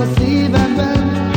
perceive and bend.